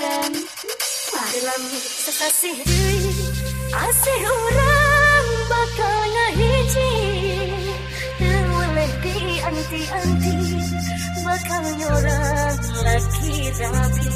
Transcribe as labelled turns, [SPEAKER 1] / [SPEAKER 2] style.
[SPEAKER 1] kan dalam sesasih diri Asih orang bakal ngehiji Nyeleh di anti-anti Bakal nyorang laki rabi.